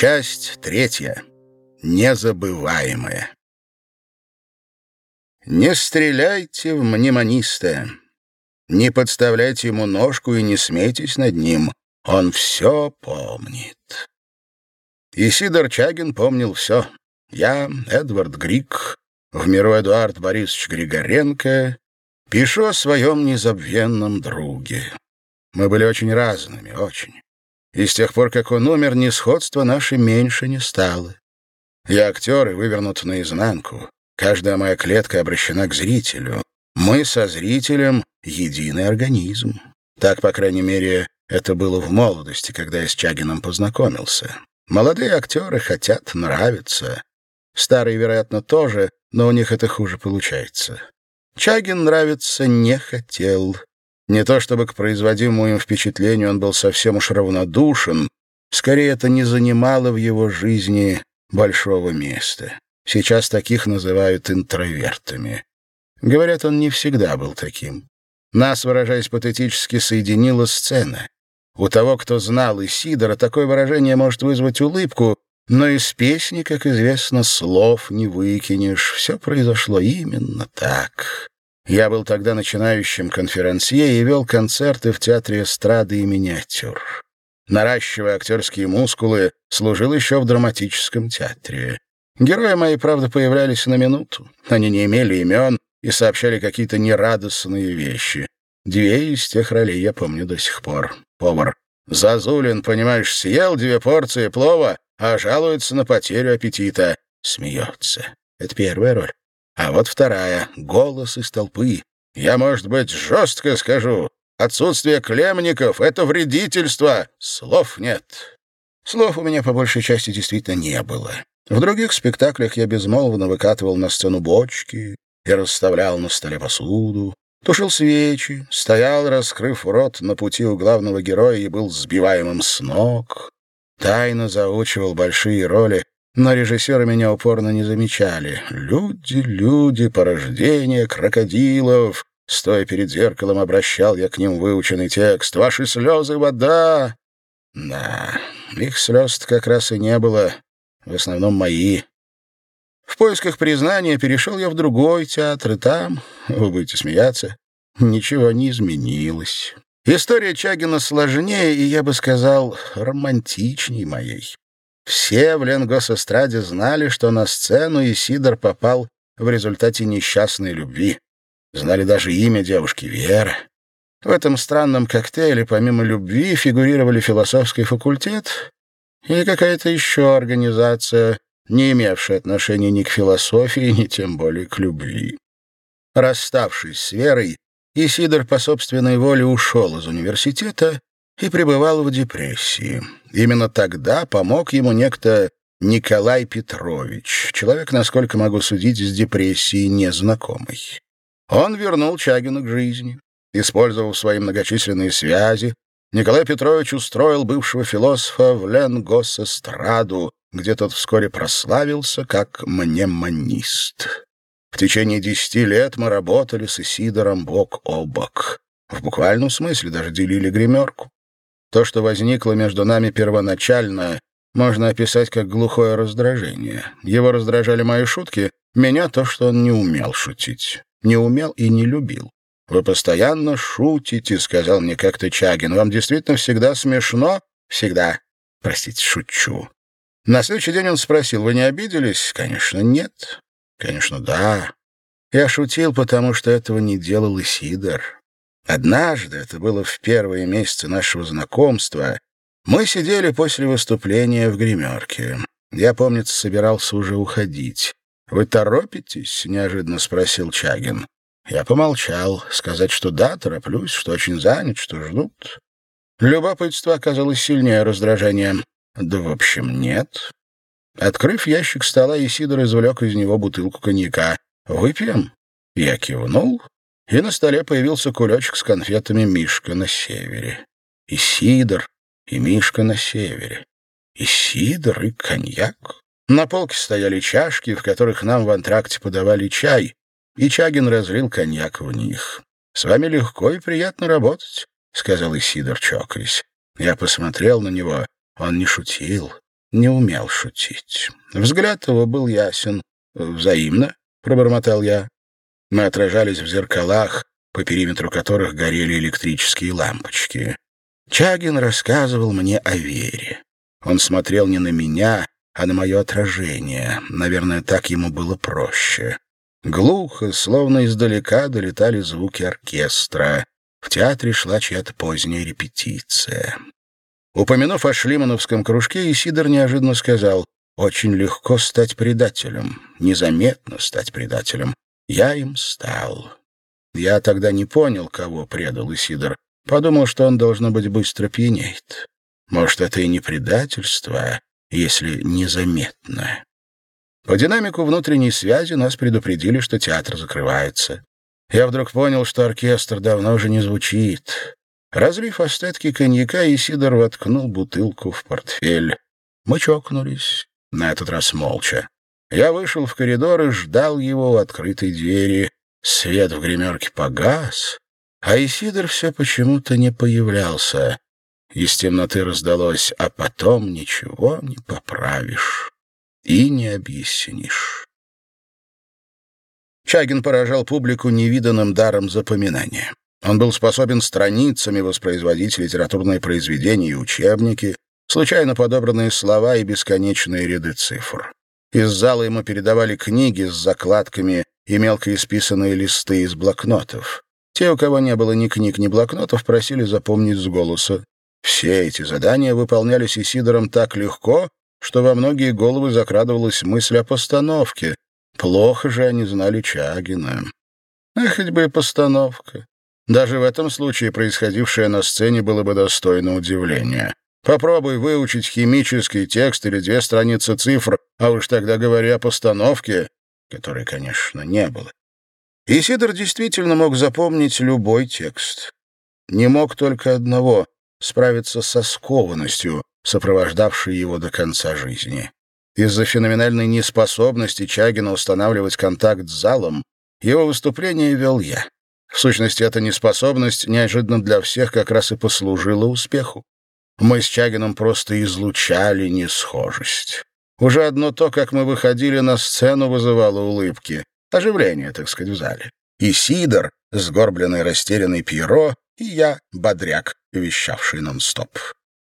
Часть третья. Незабываемая. Не стреляйте в мнемониста. Не подставляйте ему ножку и не смейтесь над ним. Он все помнит. Исидор Чагин помнил все. Я, Эдвард Грик, в миру Эдуард Борисович Григоренко, пишу о своем незабвенном друге. Мы были очень разными, очень. И с тех пор, как он умер, несходство наше меньше не стало. Я актер и вывернут наизнанку. Каждая моя клетка обращена к зрителю. Мы со зрителем — единый организм. Так, по крайней мере, это было в молодости, когда я с Чагином познакомился. Молодые актеры хотят нравиться. Старые, вероятно, тоже, но у них это хуже получается. Чагин нравиться не хотел. Не то чтобы к производимому им впечатлению он был совсем уж равнодушен, скорее это не занимало в его жизни большого места. Сейчас таких называют интровертами. Говорят, он не всегда был таким. Нас, выражаясь патетически, соединила сцена. У того, кто знал Исидора, такое выражение может вызвать улыбку, но из песни, как известно, слов не выкинешь. Все произошло именно так. Я был тогда начинающим конферансье и вел концерты в театре эстрады и миниатюр. Наращивая актерские мускулы, служил еще в драматическом театре. Герои мои, правда, появлялись на минуту. Они не имели имен и сообщали какие-то нерадостные вещи. Две из тех ролей я помню до сих пор. Повар. Зазулин, понимаешь, съел две порции плова, а жалуется на потерю аппетита. Смеется. Это первая роль. А вот вторая — голос из толпы. Я, может быть, жестко скажу. Отсутствие клемников — это вредительство. Слов нет. Слов у меня по большей части действительно не было. В других спектаклях я безмолвно выкатывал на сцену бочки и расставлял на столе посуду, тушил свечи, стоял, раскрыв рот на пути у главного героя и был сбиваемым с ног, тайно заучивал большие роли, но режиссеры меня упорно не замечали. Люди, люди, порождение крокодилов. Стоя перед зеркалом, обращал я к ним выученный текст. «Ваши слезы — вода!» Да, их слез как раз и не было. В основном мои. В поисках признания перешел я в другой театр, и там, вы будете смеяться, ничего не изменилось. История Чагина сложнее и, я бы сказал, романтичней моей. Все в Ленгосэстраде знали, что на сцену Исидор попал в результате несчастной любви. Знали даже имя девушки — Вера. В этом странном коктейле помимо любви фигурировали философский факультет и какая-то еще организация, не имевшая отношения ни к философии, ни тем более к любви. Расставшись с Верой, Исидор по собственной воле ушел из университета и пребывал в депрессии. Именно тогда помог ему некто Николай Петрович, человек, насколько могу судить, с депрессией незнакомый. Он вернул Чагина к жизни. Использовав свои многочисленные связи, Николай Петрович устроил бывшего философа в Ленгосэстраду, где тот вскоре прославился как мнемонист. В течение десяти лет мы работали с Исидором бок о бок. В буквальном смысле даже делили гримерку. То, что возникло между нами первоначально, можно описать как глухое раздражение. Его раздражали мои шутки, меня то, что он не умел шутить. Не умел и не любил. «Вы постоянно шутите», — сказал мне как-то Чагин. «Вам действительно всегда смешно?» «Всегда». «Простите, шучу». На следующий день он спросил, «Вы не обиделись?» «Конечно, нет». «Конечно, да». Я шутил, потому что этого не делал и Сидор. Однажды, это было в первые месяцы нашего знакомства, мы сидели после выступления в гримерке. Я, помнится, собирался уже уходить. «Вы торопитесь?» — неожиданно спросил Чагин. Я помолчал, сказать, что да, тороплюсь, что очень занят, что ждут. Любопытство оказалось сильнее раздражения. Да, в общем, нет. Открыв ящик стола, Исидор извлек из него бутылку коньяка. «Выпьем?» Я кивнул, и на столе появился кулечек с конфетами «Мишка на севере». И сидр, и Мишка на севере. И сидр, и коньяк. На полке стояли чашки, в которых нам в антракте подавали чай, и Чагин разлил коньяк в них. «С вами легко и приятно работать», — сказал Исидор, чокаясь. Я посмотрел на него. Он не шутил. не умел шутить. Взгляд его был ясен. «Взаимно», — пробормотал я. Мы отражались в зеркалах, по периметру которых горели электрические лампочки. Чагин рассказывал мне о Вере. Он смотрел не на меня, а на мое отражение. Наверное, так ему было проще. Глухо, словно издалека, долетали звуки оркестра. В театре шла чья-то поздняя репетиция. Упомянув о шлимановском кружке, Исидор неожиданно сказал, «Очень легко стать предателем, незаметно стать предателем. Я им стал». Я тогда не понял, кого предал Исидор. Подумал, что он, должно быть, быстро пьянеет. Может, это и не предательство, если незаметно. По динамику внутренней связи нас предупредили, что театр закрывается. Я вдруг понял, что оркестр давно уже не звучит. Разлив остатки коньяка, Исидор воткнул бутылку в портфель. Мы чокнулись, на этот раз молча. Я вышел в коридор и ждал его у открытой двери. Свет в гримерке погас, а Исидор все почему-то не появлялся. Из темноты раздалось, а потом ничего не поправишь и не объяснишь. Чагин поражал публику невиданным даром запоминания. Он был способен страницами воспроизводить литературные произведения и учебники, случайно подобранные слова и бесконечные ряды цифр. Из зала ему передавали книги с закладками и мелко исписанные листы из блокнотов. Те, у кого не было ни книг, ни блокнотов, просили запомнить с голоса. Все эти задания выполнялись Исидором так легко, что во многие головы закрадывалась мысль о постановке. Плохо же они знали Чагина. А хоть бы и постановка. Даже в этом случае происходившее на сцене было бы достойно удивления. Попробуй выучить химический текст или две страницы цифр, а уж тогда говоря о постановке, которой, конечно, не было. Исидор действительно мог запомнить любой текст. Не мог только одного — справиться со скованностью, сопровождавшей его до конца жизни. Из-за феноменальной неспособности Чагина устанавливать контакт с залом, его выступление вел я. В сущности, эта неспособность неожиданно для всех как раз и послужила успеху. Мы с Чагином просто излучали несхожесть. Уже одно то, как мы выходили на сцену, вызывало улыбки. Оживление, так сказать, в зале. И Сидор, сгорбленный растерянный Пьеро, и я, бодряк, вещавший нон-стоп.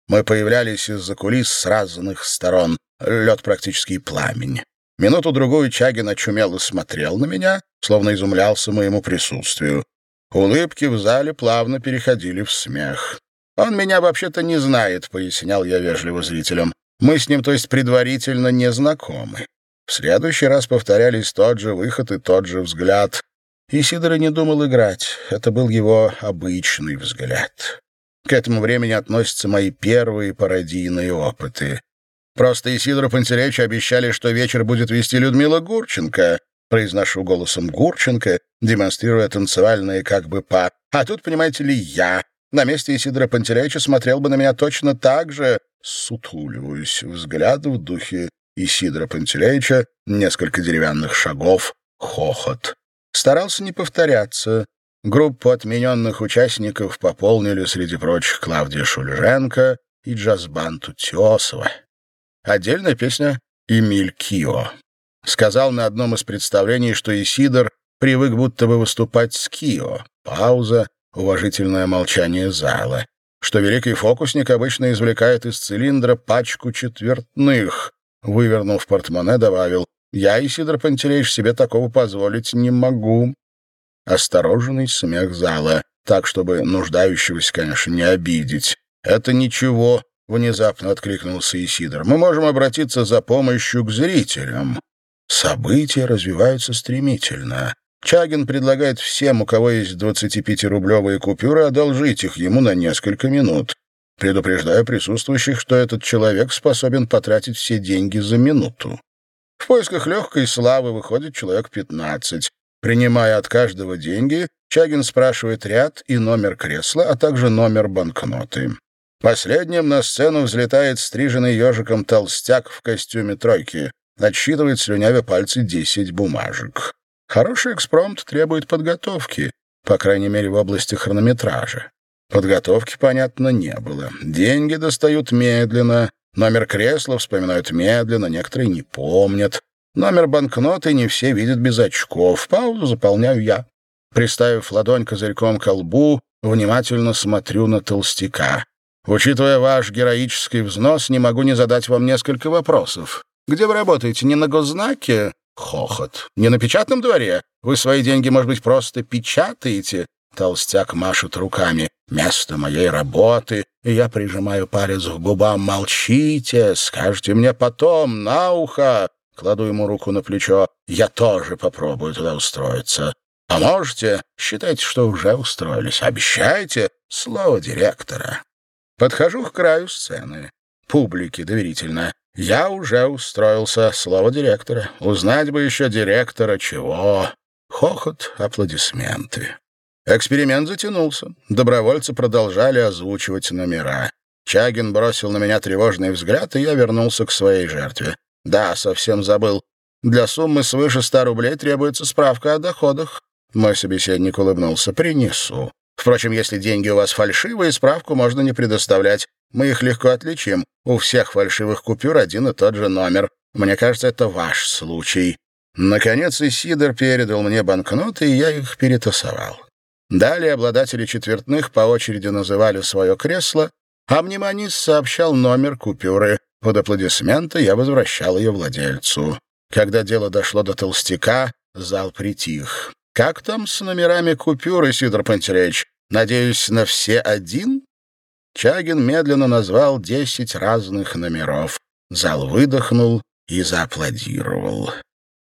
Мы появлялись из-за кулис с разных сторон. Лед практически пламень. Минуту-другую Чагин очумело смотрел на меня, словно изумлялся моему присутствию. Улыбки в зале плавно переходили в смех. «Он меня вообще-то не знает», — пояснял я вежливо зрителям. Мы с ним, то есть предварительно, не знакомы. В следующий раз повторялись тот же выход и тот же взгляд. И Сидор не думал играть. Это был его обычный взгляд. К этому времени относятся мои первые пародийные опыты. Просто Исидору Пантелеичу обещали, что вечер будет вести Людмила Гурченко. Произношу голосом Гурченко, демонстрируя танцевальные как бы па. А тут, понимаете ли, я. На месте Исидора Пантелеича смотрел бы на меня точно так же, сутуливаюсь, взгляд в духе Исидора Пантелеича, несколько деревянных шагов, хохот. Старался не повторяться. Группу отмененных участников пополнили, среди прочих, Клавдия Шульженко и джаз-банд Утесова. Отдельная песня «Эмиль Кио». Сказал на одном из представлений, что Исидор привык будто бы выступать с Кио. Пауза, уважительное молчание зала что великий фокусник обычно извлекает из цилиндра пачку четвертных. Вывернув портмоне, добавил, «Я, Исидор Пантелеич, себе такого позволить не могу». Осторожный смех зала, так, чтобы нуждающегося, конечно, не обидеть. «Это ничего», — внезапно откликнулся Исидор. «Мы можем обратиться за помощью к зрителям». События развиваются стремительно. Чагин предлагает всем, у кого есть 25-рублевые купюры, одолжить их ему на несколько минут, предупреждая присутствующих, что этот человек способен потратить все деньги за минуту. В поисках легкой славы выходит человек 15. Принимая от каждого деньги, Чагин спрашивает ряд и номер кресла, а также номер банкноты. Последним на сцену взлетает стриженный ежиком толстяк в костюме тройки, отсчитывает слюнявя пальцы 10 бумажек. Хороший экспромт требует подготовки, по крайней мере, в области хронометража. Подготовки, понятно, не было. Деньги достают медленно, Номер кресла вспоминают медленно, некоторые не помнят. Номер банкноты не все видят без очков. Паузу заполняю я. Приставив ладонь козырьком к лбу, внимательно смотрю на толстяка. Учитывая ваш героический взнос, не могу не задать вам несколько вопросов. Где вы работаете? Не на госзнаке? Хохот. Не на печатном дворе? Вы свои деньги, может быть, просто печатаете? Толстяк машет руками. Место моей работы. Я прижимаю палец к губам. Молчите, скажите мне потом, на ухо. Кладу ему руку на плечо. Я тоже попробую туда устроиться. А можете? Считайте, что уже устроились. Обещайте? Слово директора. Подхожу к краю сцены. Публике доверительно. Я уже устроился. Слово директора. Узнать бы еще директора чего. Хохот, аплодисменты. Эксперимент затянулся. Добровольцы продолжали озвучивать номера. Чагин бросил на меня тревожный взгляд, и я вернулся к своей жертве. Да, совсем забыл. Для суммы свыше ста рублей требуется справка о доходах. Мой собеседник улыбнулся. «Принесу. Впрочем, если деньги у вас фальшивые, справку можно не предоставлять. Мы их легко отличим. У всех фальшивых купюр один и тот же номер. Мне кажется, это ваш случай». Наконец Исидор передал мне банкноты, и я их перетасовал. Далее обладатели четвертных по очереди называли свое кресло, а мнемонист сообщал номер купюры. Под аплодисменты я возвращал ее владельцу. Когда дело дошло до толстяка, зал притих. Как там с номерами купюр, Сидор Пантелеич? Надеюсь, на все один? Чагин медленно назвал десять разных номеров. Зал выдохнул и зааплодировал.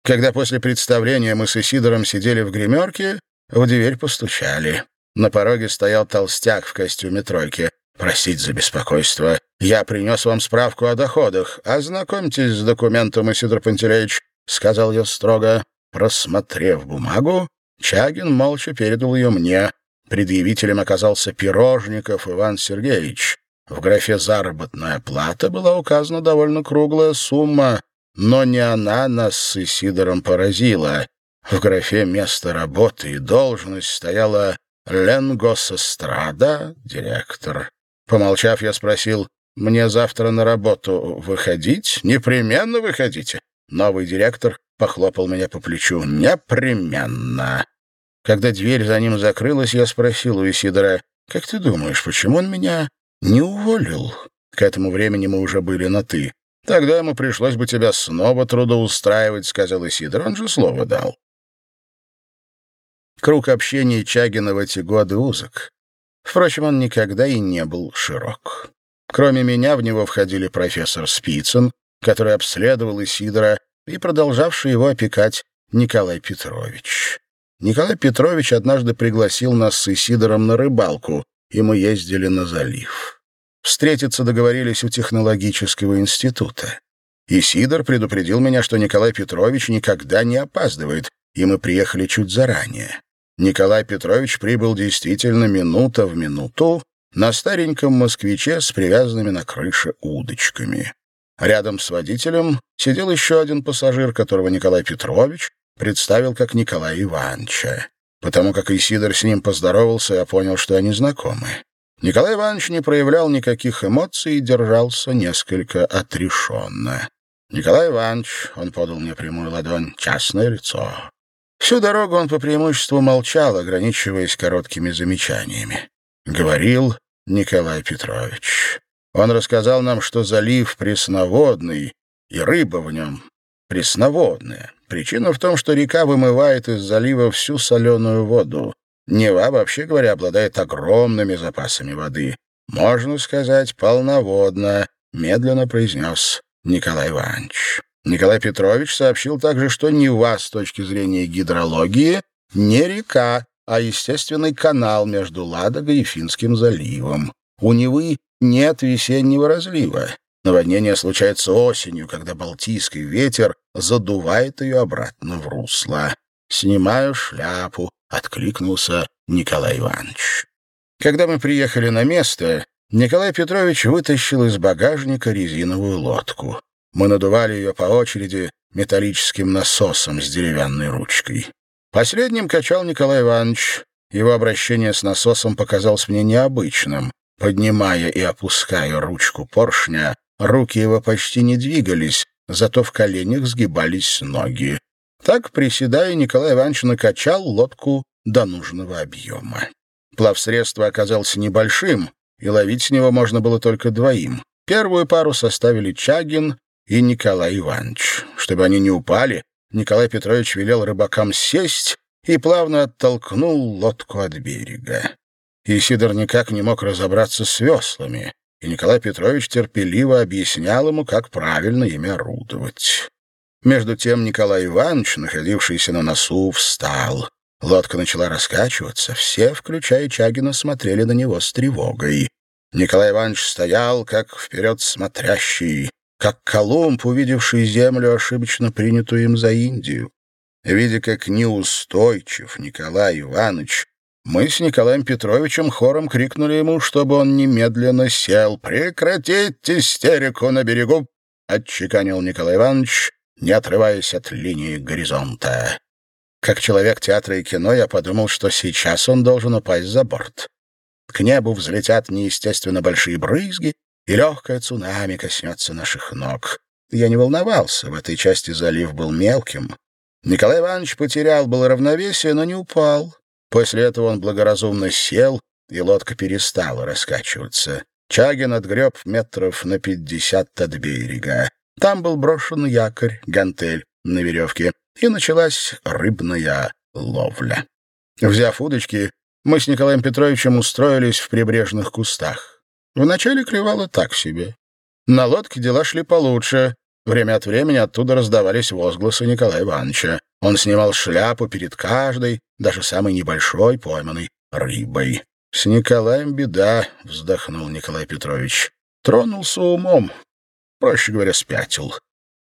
Когда после представления мы с Исидором сидели в гримерке, в дверь постучали. На пороге стоял толстяк в костюме тройки. «Простите за беспокойство. Я принес вам справку о доходах. Ознакомьтесь с документом, Исидор Пантелеич», — сказал я строго. Просмотрев бумагу, Чагин молча передал ее мне. Предъявителем оказался Пирожников Иван Сергеевич. В графе «Заработная плата» была указана довольно круглая сумма, но не она нас с Исидором поразила. В графе «Место работы» и должность стояла Ленгосэстрада, директор. Помолчав, я спросил, «Мне завтра на работу выходить? Непременно выходите». Новый директор похлопал меня по плечу. «Непременно». Когда дверь за ним закрылась, я спросил у Исидора, «Как ты думаешь, почему он меня не уволил?» К этому времени мы уже были на «ты». «Тогда ему пришлось бы тебя снова трудоустраивать», — сказал Исидор. Он же слово дал. Круг общения Чагина в эти годы узок. Впрочем, он никогда и не был широк. Кроме меня в него входили профессор Спицын, который обследовал Исидора и продолжавший его опекать Николай Петрович. Николай Петрович однажды пригласил нас с Исидором на рыбалку, и мы ездили на залив. Встретиться договорились у технологического института. Исидор предупредил меня, что Николай Петрович никогда не опаздывает, и мы приехали чуть заранее. Николай Петрович прибыл действительно минута в минуту на стареньком москвиче с привязанными на крыше удочками. Рядом с водителем сидел еще один пассажир, которого Николай Петрович представил как Николая Ивановича. Потому как Исидор с ним поздоровался, я понял, что они знакомы. Николай Иванович не проявлял никаких эмоций и держался несколько отрешенно. «Николай Иванович», — он подал мне прямую ладонь, — «частное лицо». Всю дорогу он по преимуществу молчал, ограничиваясь короткими замечаниями. Говорил Николай Петрович. Он рассказал нам, что залив пресноводный, и рыба в нем пресноводная. Причина в том, что река вымывает из залива всю соленую воду. Нева, вообще говоря, обладает огромными запасами воды. Можно сказать, полноводно, медленно произнес Николай Иванович. Николай Петрович сообщил также, что Нева с точки зрения гидрологии не река, а естественный канал между Ладогой и Финским заливом. У Невы нет весеннего разлива. Наводнение случается осенью, когда балтийский ветер задувает ее обратно в русло. «Снимаю шляпу», — откликнулся Николай Иванович. Когда мы приехали на место, Николай Петрович вытащил из багажника резиновую лодку. Мы надували ее по очереди металлическим насосом с деревянной ручкой. Последним качал Николай Иванович. Его обращение с насосом показалось мне необычным. Поднимая и опуская ручку поршня, руки его почти не двигались, зато в коленях сгибались ноги. Так, приседая, Николай Иванович накачал лодку до нужного объема. Плавсредство оказалось небольшим, и ловить с него можно было только двоим. Первую пару составили Чагин и Николай Иванович. Чтобы они не упали, Николай Петрович велел рыбакам сесть и плавно оттолкнул лодку от берега. Исидор никак не мог разобраться с веслами, и Николай Петрович терпеливо объяснял ему, как правильно ими орудовать. Между тем Николай Иванович, находившийся на носу, встал. Лодка начала раскачиваться, все, включая Чагина, смотрели на него с тревогой. Николай Иванович стоял, как вперед смотрящий, как Колумб, увидевший землю, ошибочно принятую им за Индию. Видя, как неустойчив Николай Иванович, мы с Николаем Петровичем хором крикнули ему, чтобы он немедленно сел. «Прекратить истерику на берегу!» — отчеканил Николай Иванович, не отрываясь от линии горизонта. Как человек театра и кино, я подумал, что сейчас он должен упасть за борт. К небу взлетят неестественно большие брызги, и легкое цунами коснется наших ног. Я не волновался, в этой части залив был мелким. Николай Иванович потерял было равновесие, но не упал. После этого он благоразумно сел, и лодка перестала раскачиваться. Чагин отгреб метров на пятьдесят от берега. Там был брошен якорь, гантель на веревке, и началась рыбная ловля. Взяв удочки, мы с Николаем Петровичем устроились в прибрежных кустах. Вначале клевало так себе. На лодке дела шли получше. Время от времени оттуда раздавались возгласы Николая Ивановича. Он снимал шляпу перед каждой, даже самой небольшой пойманной рыбой. «С Николаем беда», — вздохнул Николай Петрович. «Тронулся умом, проще говоря, спятил.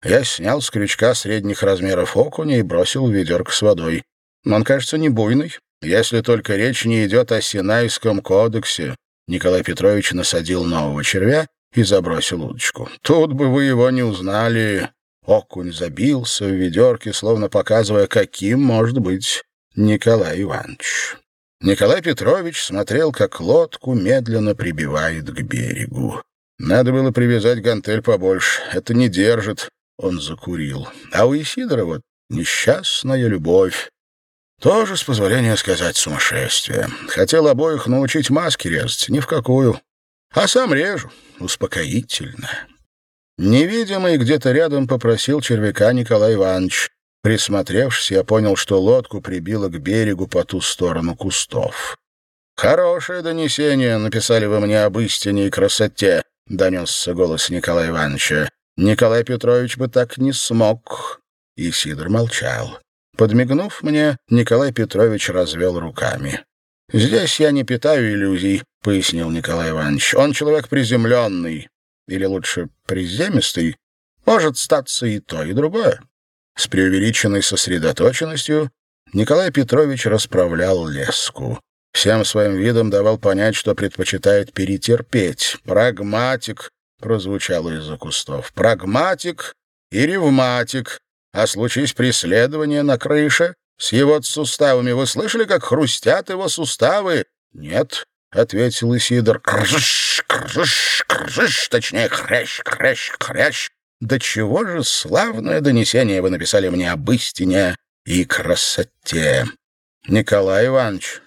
Я снял с крючка средних размеров окуня и бросил в ведерко с водой. Он, кажется, не буйный, если только речь не идет о Синайском кодексе. Николай Петрович насадил нового червя и забросил удочку. Тут бы вы его не узнали. Окунь забился в ведерке, словно показывая, каким может быть Николай Иванович. Николай Петрович смотрел, как лодку медленно прибивает к берегу. Надо было привязать гантель побольше. Это не держит. Он закурил. А у Исидора вот несчастная любовь. Тоже, с позволения сказать, сумасшествие. Хотел обоих научить маски резать, ни в какую. А сам режу. Успокоительно. Невидимый где-то рядом попросил червяка Николай Иванович. Присмотревшись, я понял, что лодку прибило к берегу по ту сторону кустов. «Хорошее донесение написали вы мне об истине и красоте», — донесся голос Николая Ивановича. «Николай Петрович бы так не смог». И Сидор молчал. Подмигнув мне, Николай Петрович развел руками. «Здесь я не питаю иллюзий», — пояснил Николай Иванович. «Он человек приземленный, или лучше приземистый, может статься и то, и другое». С преувеличенной сосредоточенностью Николай Петрович расправлял леску. Всем своим видом давал понять, что предпочитает перетерпеть. «Прагматик», — прозвучало из-за кустов. «Прагматик и ревматик. А случись преследование на крыше с его суставами, вы слышали, как хрустят его суставы?» «Нет», — ответил Исидор. «Кржыш, кржыш, кржыш, точнее, хрящ, хрящ, хрящ. Да чего же славное донесение вы написали мне об истине и красоте!» «Николай Иванович,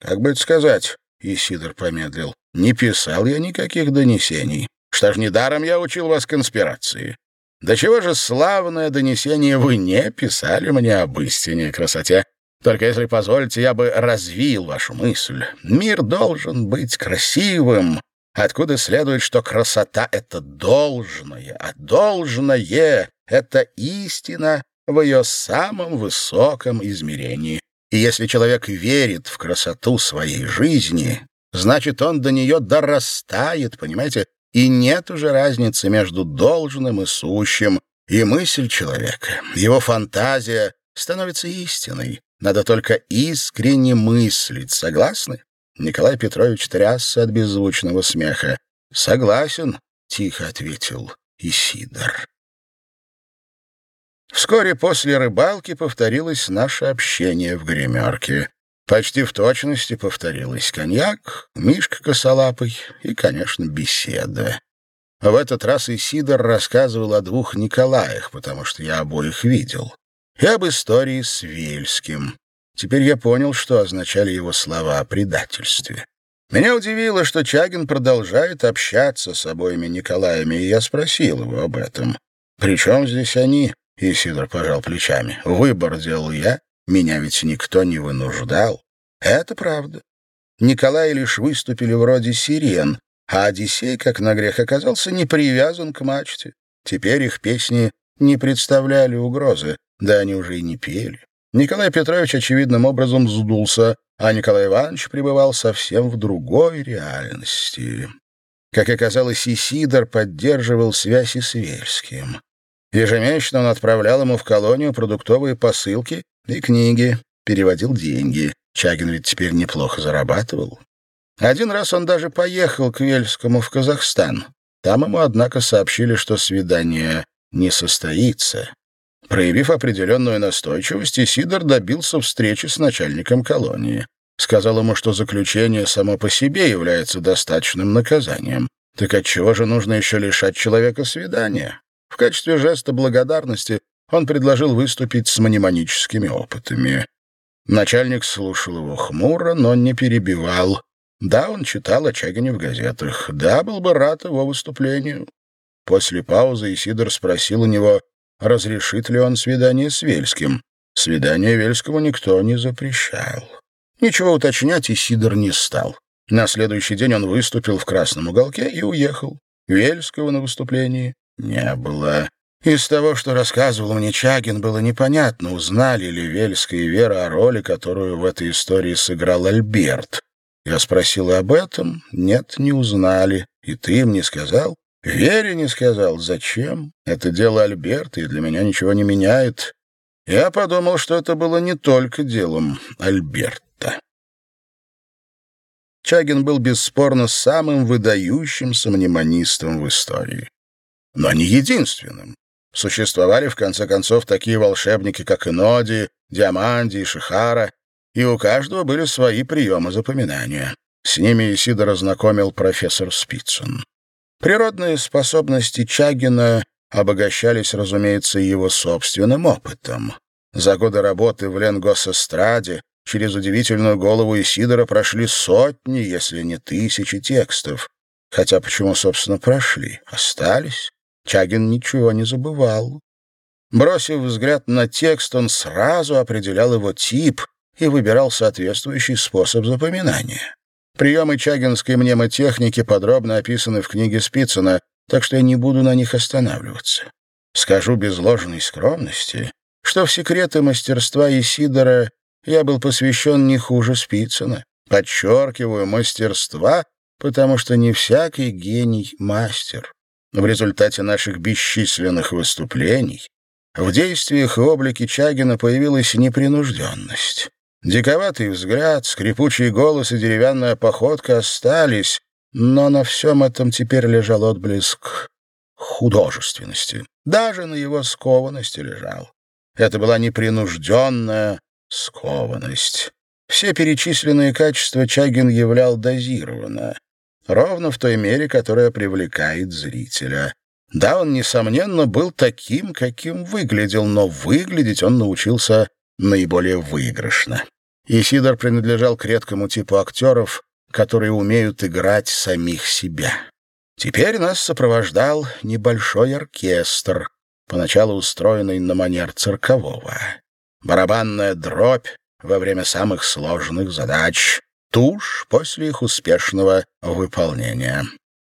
как бы это сказать, Исидор помедлил, не писал я никаких донесений. Что ж, недаром я учил вас конспирации. Да чего же славное донесение вы не писали мне об истине и красоте. Только если позволите, я бы развил вашу мысль. Мир должен быть красивым, откуда следует, что красота — это должное, а должное — это истина в ее самом высоком измерении. И если человек верит в красоту своей жизни, значит, он до нее дорастает, понимаете? И нет уже разницы между должным и сущим. И мысль человека, его фантазия становится истиной. Надо только искренне мыслить. Согласны? Николай Петрович трясся от беззвучного смеха. «Согласен», — тихо ответил Исидор. Вскоре после рыбалки повторилось наше общение в гримерке. Почти в точности повторилось коньяк, Мишка косолапый и, конечно, беседа. В этот раз Исидор рассказывал о двух Николаях, потому что я обоих видел, и об истории с Вельским. Теперь я понял, что означали его слова о предательстве. Меня удивило, что Чагин продолжает общаться с обоими Николаями, и я спросил его об этом. «При чем здесь они?» — Исидор пожал плечами. «Выбор делал я, меня ведь никто не вынуждал». Это правда. Николай лишь выступили вроде сирен, а Одиссей, как на грех оказался, не привязан к мачте. Теперь их песни не представляли угрозы, да они уже и не пели. Николай Петрович очевидным образом сдулся, а Николай Иванович пребывал совсем в другой реальности. Как оказалось, Исидор поддерживал связь и с Вельским. Ежемесячно он отправлял ему в колонию продуктовые посылки и книги, переводил деньги. Чагин ведь теперь неплохо зарабатывал. Один раз он даже поехал к Вельскому в Казахстан. Там ему, однако, сообщили, что свидание не состоится. Проявив определенную настойчивость, Исидор добился встречи с начальником колонии. Сказал ему, что заключение само по себе является достаточным наказанием. Так отчего же нужно еще лишать человека свидания? В качестве жеста благодарности он предложил выступить с мнемоническими опытами. Начальник слушал его хмуро, но не перебивал. Да, он читал о Чагине в газетах. Да, был бы рад его выступлению. После паузы Исидор спросил у него, разрешит ли он свидание с Вельским. Свидание Вельскому никто не запрещал. Ничего уточнять Исидор не стал. На следующий день он выступил в красном уголке и уехал. Вельского на выступлении не было. Из того, что рассказывал мне Чагин, было непонятно, узнали ли Вельская и Вера о роли, которую в этой истории сыграл Альберт. Я спросил об этом. Нет, не узнали. И ты им не сказал? Вере не сказал. Зачем? Это дело Альберта, и для меня ничего не меняет. Я подумал, что это было не только делом Альберта. Чагин был бесспорно самым выдающимся мнемонистом в истории. Но не единственным. Существовали, в конце концов, такие волшебники, как Иноди, Диаманди и Шихара, и у каждого были свои приемы запоминания. С ними Исидор ознакомил профессор Спицын. Природные способности Чагина обогащались, разумеется, его собственным опытом. За годы работы в Ленгосэстраде через удивительную голову Исидора прошли сотни, если не тысячи текстов. Хотя почему, собственно, прошли? Остались. Чагин ничего не забывал. Бросив взгляд на текст, он сразу определял его тип и выбирал соответствующий способ запоминания. Приемы чагинской мнемотехники подробно описаны в книге Спицына, так что я не буду на них останавливаться. Скажу без ложной скромности, что в секреты мастерства Исидора я был посвящен не хуже Спицына. Подчеркиваю, мастерства, потому что не всякий гений — мастер. В результате наших бесчисленных выступлений в действиях и облике Чагина появилась непринужденность. Диковатый взгляд, скрипучий голос и деревянная походка остались, но на всем этом теперь лежал отблеск художественности. Даже на его скованности лежал. Это была непринужденная скованность. Все перечисленные качества Чагин являл дозированно. Ровно в той мере, которая привлекает зрителя. Да, он, несомненно, был таким, каким выглядел, но выглядеть он научился наиболее выигрышно. Исидор принадлежал к редкому типу актеров, которые умеют играть самих себя. Теперь нас сопровождал небольшой оркестр, поначалу устроенный на манер циркового. Барабанная дробь во время самых сложных задач, тушь после их успешного выполнения.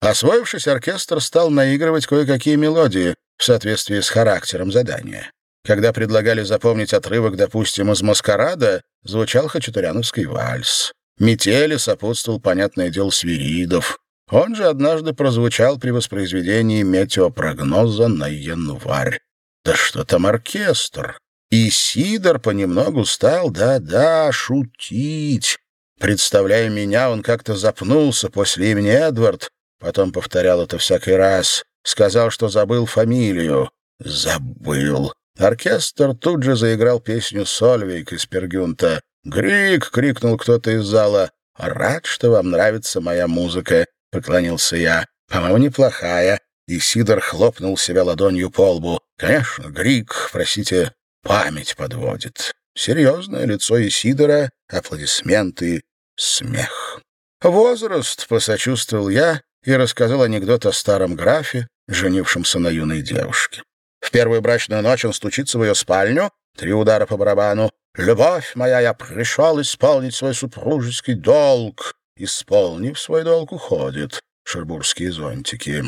Освоившись, оркестр стал наигрывать кое-какие мелодии в соответствии с характером задания. Когда предлагали запомнить отрывок, допустим, из «Маскарада», звучал хачатуряновский вальс. Метели сопутствовал, понятное дело, Свиридов. Он же однажды прозвучал при воспроизведении метеопрогноза на январь. Да что там оркестр! И Сидор понемногу стал, да-да, шутить. Представляя меня, он как-то запнулся после имени Эдвард, потом повторял это всякий раз. Сказал, что забыл фамилию. Забыл. Оркестр тут же заиграл песню «Сольвейк» из Пергюнта. «Грик!» — крикнул кто-то из зала. «Рад, что вам нравится моя музыка», — поклонился я. «По-моему, неплохая. И Сидор хлопнул себя ладонью по лбу. Конечно, Грик, простите, память подводит. Серьезное лицо Исидора, аплодисменты, смех. «Возраст», — посочувствовал я и рассказал анекдот о старом графе, женившемся на юной девушке. В первую брачную ночь он стучится в ее спальню, три удара по барабану. «Любовь моя, я пришел исполнить свой супружеский долг». Исполнив свой долг, уходит. Шербургские зонтики.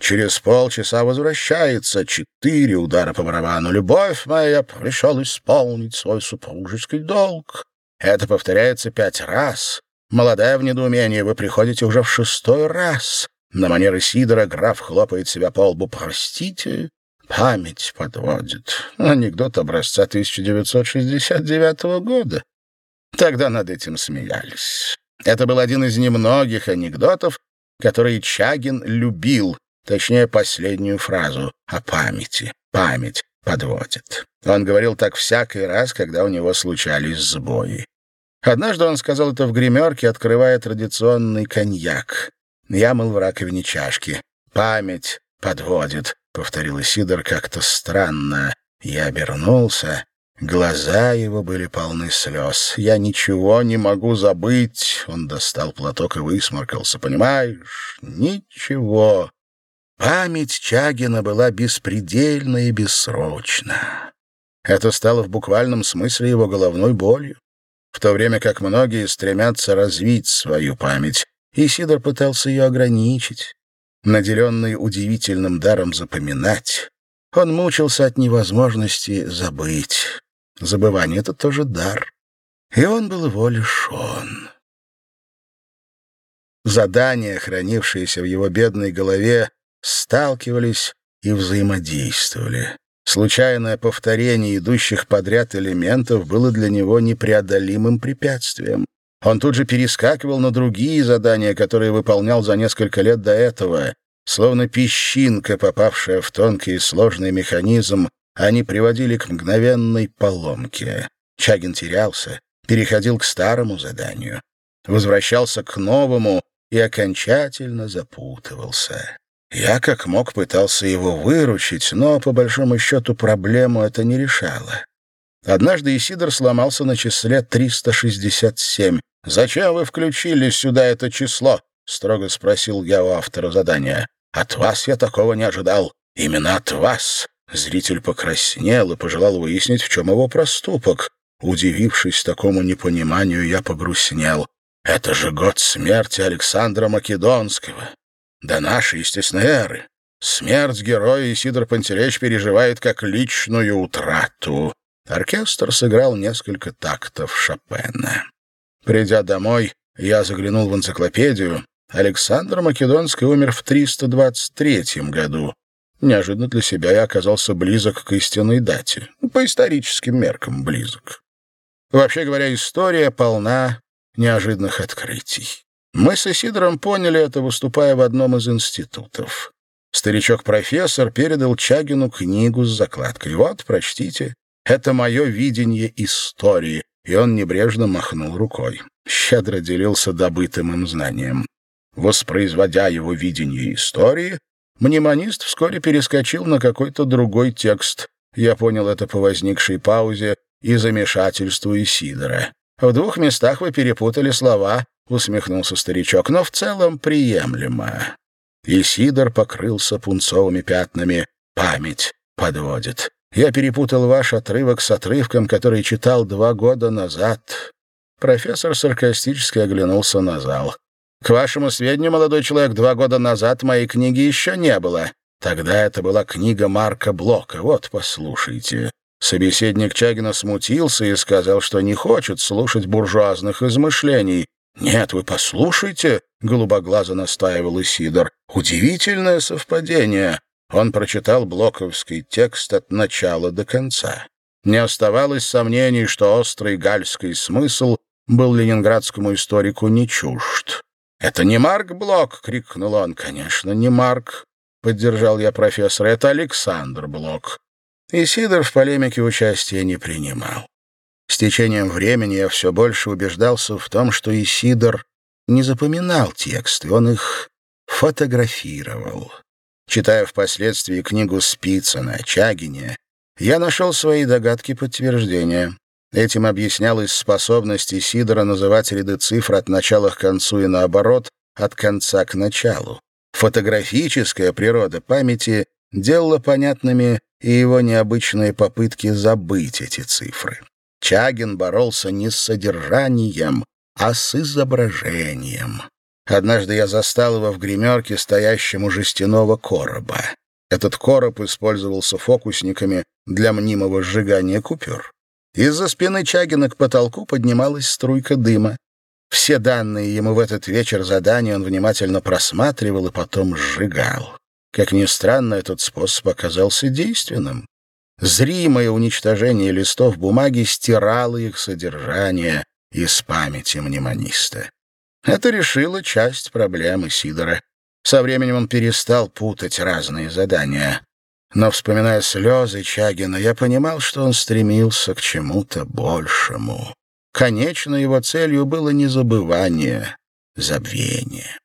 Через полчаса возвращается. Четыре удара по барабану. «Любовь моя, я пришел исполнить свой супружеский долг». Это повторяется пять раз. Молодая в недоумении, вы приходите уже в шестой раз. На манеры Сидора граф хлопает себя по лбу. «Простите, память подводит». Анекдот образца 1969 года. Тогда над этим смеялись. Это был один из немногих анекдотов, которые Чагин любил, точнее, последнюю фразу о памяти. Память подводит. Он говорил так всякий раз, когда у него случались сбои. Однажды он сказал это в гримерке, открывая традиционный коньяк. Я мыл в раковине чашки. «Память подводит», — повторил Сидор как-то странно. Я обернулся. Глаза его были полны слез. «Я ничего не могу забыть!» Он достал платок и высморкался. «Понимаешь? Ничего!» Память Чагина была беспредельна и бессрочна. Это стало в буквальном смысле его головной болью в то время как многие стремятся развить свою память. Исидор пытался ее ограничить. Наделенный удивительным даром запоминать, он мучился от невозможности забыть. Забывание — это тоже дар. И он был его лишен. Задания, хранившиеся в его бедной голове, сталкивались и взаимодействовали. Случайное повторение идущих подряд элементов было для него непреодолимым препятствием. Он тут же перескакивал на другие задания, которые выполнял за несколько лет до этого. Словно песчинка, попавшая в тонкий и сложный механизм, они приводили к мгновенной поломке. Чагин терялся, переходил к старому заданию, возвращался к новому и окончательно запутывался. Я как мог пытался его выручить, но, по большому счету, проблему это не решало. Однажды Исидор сломался на числе 367. «Зачем вы включили сюда это число?» — строго спросил я у автора задания. «От вас я такого не ожидал. Именно от вас». Зритель покраснел и пожелал выяснить, в чем его проступок. Удивившись такому непониманию, я погрустнел. «Это же год смерти Александра Македонского до нашей, естественно, эры. Смерть героя Исидор Пантелеич переживает как личную утрату. Оркестр сыграл несколько тактов Шопена. Придя домой, я заглянул в энциклопедию. Александр Македонский умер в 323 году. Неожиданно для себя я оказался близок к истинной дате. По историческим меркам близок. Вообще говоря, история полна неожиданных открытий. Мы с Исидором поняли это, выступая в одном из институтов. Старичок-профессор передал Чагину книгу с закладкой. «Вот, прочтите. Это мое видение истории». И он небрежно махнул рукой. Щедро делился добытым им знанием. Воспроизводя его видение истории, мнемонист вскоре перескочил на какой-то другой текст. Я понял это по возникшей паузе и замешательству Исидора. В двух местах вы перепутали слова — усмехнулся старичок, — но в целом приемлемо. Исидор покрылся пунцовыми пятнами. Память подводит. Я перепутал ваш отрывок с отрывком, который читал два года назад. Профессор саркастически оглянулся на зал. К вашему сведению, молодой человек, два года назад моей книги еще не было. Тогда это была книга Марка Блока. Вот, послушайте. Собеседник Чагина смутился и сказал, что не хочет слушать буржуазных измышлений. «Нет, вы послушайте», — голубоглазо настаивал Исидор. «Удивительное совпадение». Он прочитал блоковский текст от начала до конца. Не оставалось сомнений, что острый гальский смысл был ленинградскому историку не чужд. «Это не Марк Блок!» — крикнул он. «Конечно, не Марк!» — поддержал я профессора. «Это Александр Блок». Исидор в полемике участия не принимал. С течением времени я все больше убеждался в том, что Исидор не запоминал тексты, он их фотографировал. Читая впоследствии книгу Спицына о Чагине, я нашел свои догадки подтверждения. Этим объяснялась способность Сидора называть ряды цифр от начала к концу и наоборот, от конца к началу. Фотографическая природа памяти делала понятными и его необычные попытки забыть эти цифры. Чагин боролся не с содержанием, а с изображением. Однажды я застал его в гримерке, стоящем у жестяного короба. Этот короб использовался фокусниками для мнимого сжигания купюр. Из-за спины Чагина к потолку поднималась струйка дыма. Все данные ему в этот вечер задания он внимательно просматривал и потом сжигал. Как ни странно, этот способ оказался действенным. Зримое уничтожение листов бумаги стирало их содержание из памяти мнемониста. Это решило часть проблемы Сидора. Со временем он перестал путать разные задания. Но, вспоминая слезы Чагина, я понимал, что он стремился к чему-то большему. Конечной его целью было не забывание, забвение.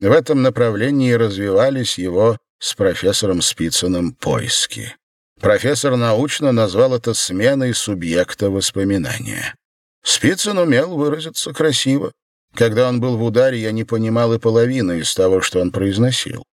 В этом направлении развивались его с профессором Спицыным поиски. Профессор научно назвал это сменой субъекта воспоминания. Спицын умел выразиться красиво. Когда он был в ударе, я не понимал и половины из того, что он произносил.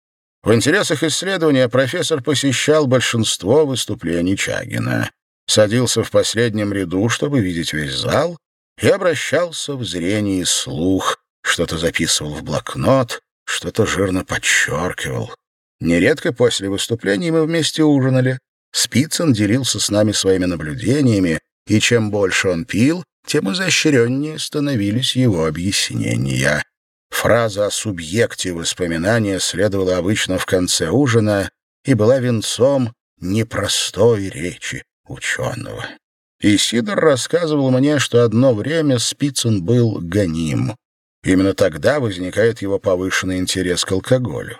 В интересах исследования профессор посещал большинство выступлений Чагина, садился в последнем ряду, чтобы видеть весь зал, и обращался в зрение и слух, что-то записывал в блокнот, что-то жирно подчеркивал. Нередко после выступлений мы вместе ужинали. Спицын делился с нами своими наблюдениями, и чем больше он пил, тем изощреннее становились его объяснения. Фраза о субъекте воспоминания следовала обычно в конце ужина и была венцом непростой речи ученого. И Сидор рассказывал мне, что одно время Спицын был гоним. Именно тогда возникает его повышенный интерес к алкоголю.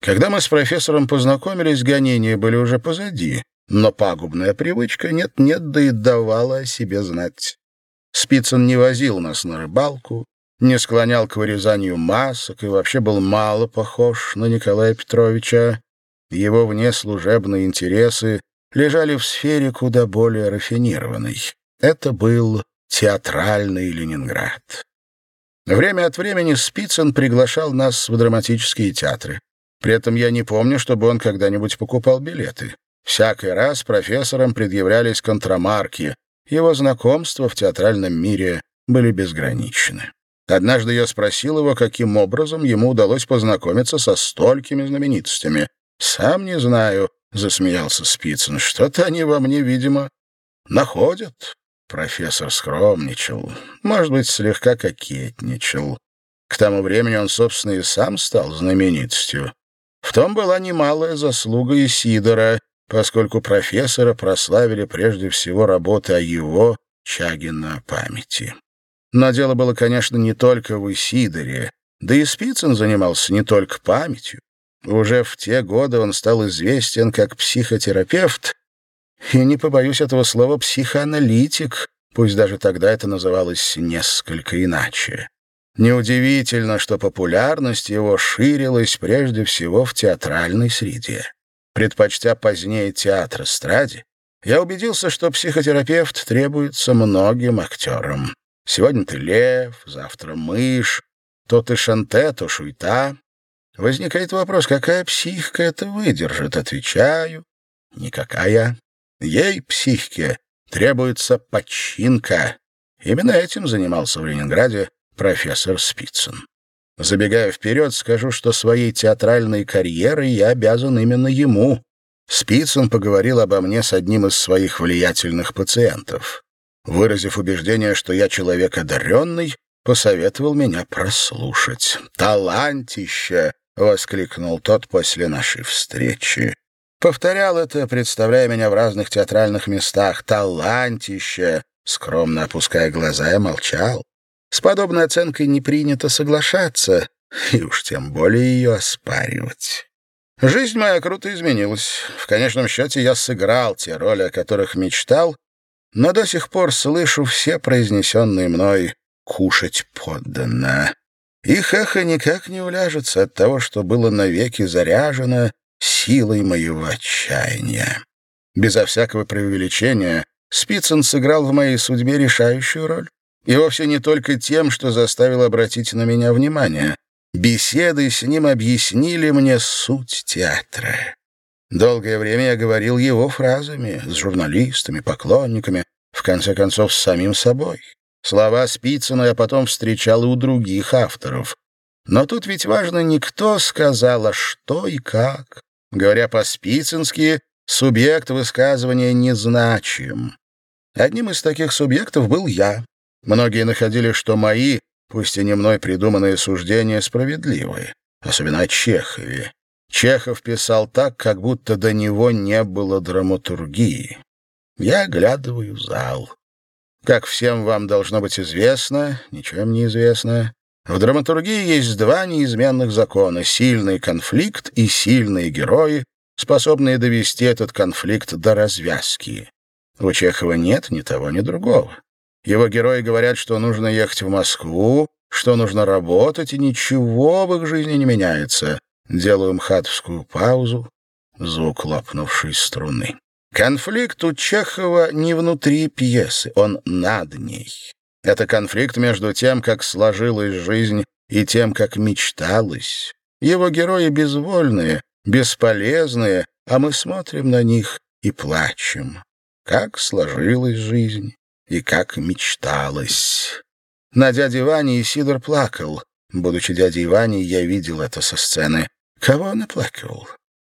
Когда мы с профессором познакомились, гонения были уже позади, но пагубная привычка нет-нет, да и давала о себе знать. Спицын не возил нас на рыбалку, не склонял к вырезанию масок и вообще был мало похож на Николая Петровича. Его внеслужебные интересы лежали в сфере куда более рафинированной. Это был театральный Ленинград. Время от времени Спицын приглашал нас в драматические театры. При этом я не помню, чтобы он когда-нибудь покупал билеты. Всякий раз профессорам предъявлялись контрамарки. Его знакомства в театральном мире были безграничны. Однажды я спросил его, каким образом ему удалось познакомиться со столькими знаменитостями. «Сам не знаю», — засмеялся Спицын. «Что-то они во мне, видимо, находят». Профессор скромничал, может быть, слегка кокетничал. К тому времени он, собственно, и сам стал знаменитостью. В том была немалая заслуга Исидора, поскольку профессора прославили прежде всего работы о его, Чагина, памяти. Но дело было, конечно, не только в Исидоре, да и Спицын занимался не только памятью. Уже в те годы он стал известен как психотерапевт и, не побоюсь этого слова, психоаналитик, пусть даже тогда это называлось несколько иначе. Неудивительно, что популярность его ширилась прежде всего в театральной среде. Предпочтя позднее театр эстраде, я убедился, что психотерапевт требуется многим актерам. Сегодня ты лев, завтра мышь, то ты шанте, то шуйта. Возникает вопрос, какая психика это выдержит? Отвечаю, никакая. Ей, психике, требуется починка. Именно этим занимался в Ленинграде профессор Спицын. Забегая вперед, скажу, что своей театральной карьерой я обязан именно ему. Спицын поговорил обо мне с одним из своих влиятельных пациентов. Выразив убеждение, что я человек одаренный, посоветовал меня прослушать. «Талантище!» — воскликнул тот после нашей встречи. Повторял это, представляя меня в разных театральных местах. Талантище! Скромно опуская глаза, я молчал. С подобной оценкой не принято соглашаться, и уж тем более ее оспаривать. Жизнь моя круто изменилась. В конечном счете я сыграл те роли, о которых мечтал, но до сих пор слышу все произнесенные мной «кушать подданно». Их эхо никак не уляжется от того, что было навеки заряжено силой моего отчаяния. Безо всякого преувеличения, Спицын сыграл в моей судьбе решающую роль. И вовсе не только тем, что заставил обратить на меня внимание. Беседы с ним объяснили мне суть театра. Долгое время я говорил его фразами, с журналистами, поклонниками, в конце концов, с самим собой. Слова Спицына я потом встречал и у других авторов. Но тут ведь важно не кто сказал, а что и как. Говоря по-спицински, субъект высказывания незначим. Одним из таких субъектов был я. Многие находили, что мои, пусть и не мной придуманные суждения, справедливы. Особенно о Чехове. Чехов писал так, как будто до него не было драматургии. Я оглядываю зал. Как всем вам должно быть известно, ничем не известно, в драматургии есть два неизменных закона — сильный конфликт и сильные герои, способные довести этот конфликт до развязки. У Чехова нет ни того, ни другого. Его герои говорят, что нужно ехать в Москву, что нужно работать, и ничего в их жизни не меняется. Делаю мхатовскую паузу, звук лопнувшей струны. Конфликт у Чехова не внутри пьесы, он над ней. Это конфликт между тем, как сложилась жизнь, и тем, как мечталось. Его герои безвольные, бесполезные, а мы смотрим на них и плачем как сложилась жизнь и как мечталось. На дяде Ване Исидор плакал. Будучи дядей Ваней, я видел это со сцены. Кого он оплакивал?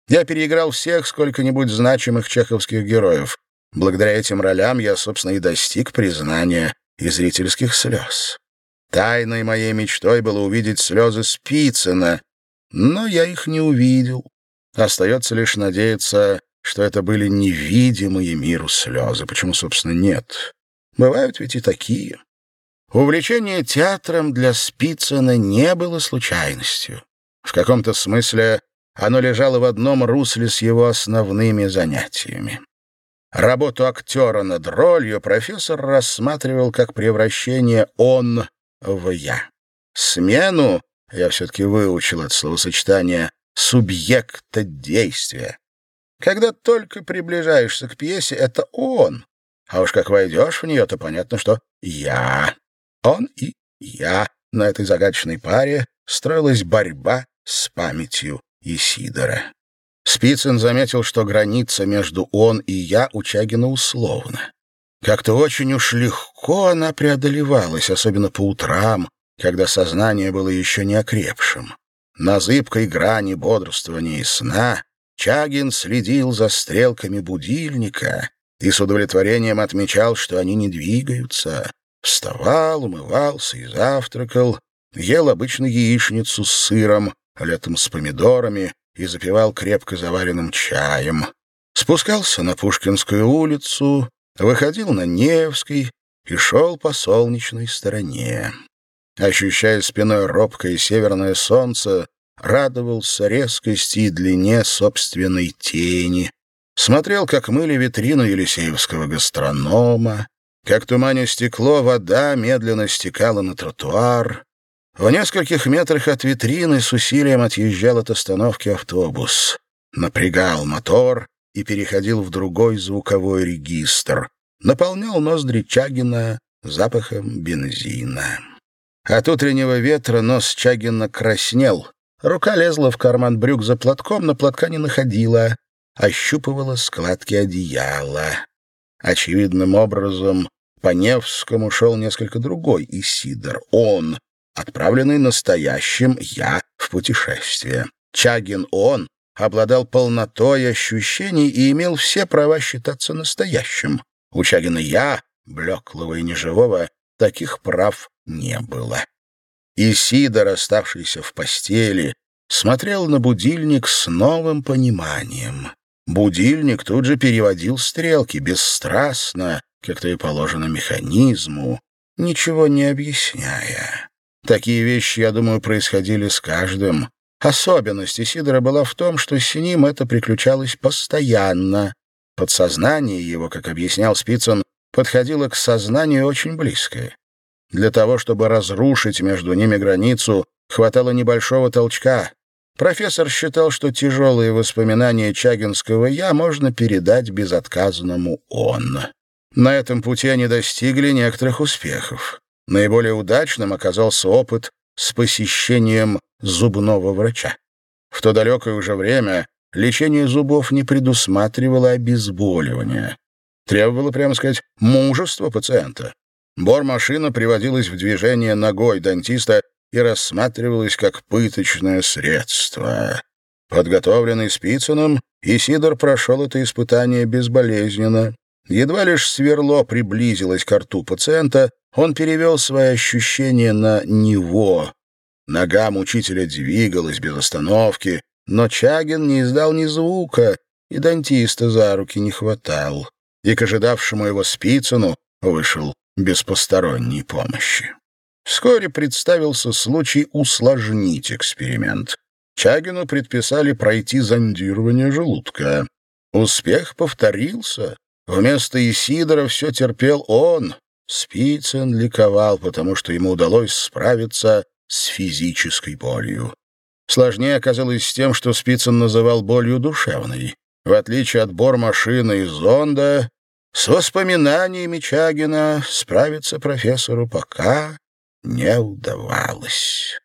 Я переиграл всех сколько-нибудь значимых чеховских героев. Благодаря этим ролям я, собственно, и достиг признания и зрительских слез. Тайной моей мечтой было увидеть слезы Спицына, но я их не увидел. Остается лишь надеяться, что это были невидимые миру слезы. Почему, собственно, нет? Бывают ведь и такие. Увлечение театром для Спицына не было случайностью. В каком-то смысле оно лежало в одном русле с его основными занятиями. Работу актера над ролью профессор рассматривал как превращение «он» в «я». Смену, я все-таки выучил это словосочетание, субъекта действия, когда только приближаешься к пьесе, это он. А уж как войдешь в нее, то понятно, что я. Он и я. На этой загадочной паре строилась борьба с памятью Исидора. Спицын заметил, что граница между «он» и «я» у Чагина условна. Как-то очень уж легко она преодолевалась, особенно по утрам, когда сознание было еще не окрепшим. На зыбкой грани бодрствования и сна Чагин следил за стрелками будильника и с удовлетворением отмечал, что они не двигаются. Вставал, умывался и завтракал, ел обычно яичницу с сыром, летом с помидорами и запивал крепко заваренным чаем. Спускался на Пушкинскую улицу, выходил на Невский и шел по солнечной стороне. Ощущая спиной робкое северное солнце, радовался резкости и длине собственной тени, смотрел, как мыли витрину Елисеевского гастронома, как туманя стекло, вода медленно стекала на тротуар. В нескольких метрах от витрины с усилием отъезжал от остановки автобус. Напрягал мотор и переходил в другой звуковой регистр. Наполнял ноздри Чагина запахом бензина. От утреннего ветра нос Чагина краснел, Рука лезла в карман брюк за платком, но платка не находила, ощупывала складки одеяла. Очевидным образом по Невскому шел несколько другой Исидор. Он, отправленный настоящим «я» в путешествие. Чагин он обладал полнотой ощущений и имел все права считаться настоящим. У Чагина «я», блеклого и неживого, таких прав не было. И Сидор, оставшийся в постели, смотрел на будильник с новым пониманием. Будильник тут же переводил стрелки бесстрастно, как-то и положено механизму, ничего не объясняя. Такие вещи, я думаю, происходили с каждым. Особенность Исидора была в том, что с ним это приключалось постоянно. Подсознание его, как объяснял Спицын, подходило к сознанию очень близкое. Для того, чтобы разрушить между ними границу, Хватало небольшого толчка. Профессор считал, что тяжелые воспоминания Чагинского «я» можно передать безотказному «он». На этом пути они достигли некоторых успехов. Наиболее удачным оказался опыт с посещением зубного врача. В то далекое уже время лечение зубов не предусматривало обезболивания. Требовало, прямо сказать, мужества пациента. Бормашина приводилась в движение ногой дантиста и рассматривалась как пыточное средство. Подготовленный Спицыным, Исидор прошел это испытание безболезненно. Едва лишь сверло приблизилось к рту пациента, он перевел свои ощущения на него. Нога мучителя двигалась без остановки, но Чагин не издал ни звука, и дантиста за руки не хватал. И к ожидавшему его Спицыну вышел без посторонней помощи. Вскоре представился случай усложнить эксперимент. Чагину предписали пройти зондирование желудка. Успех повторился. Вместо Исидора все терпел он. Спицын ликовал, потому что ему удалось справиться с физической болью. Сложнее оказалось с тем, что Спицын называл болью душевной. В отличие от бормашины и зонда, с воспоминаниями Чагина справиться профессору пока не удавалось.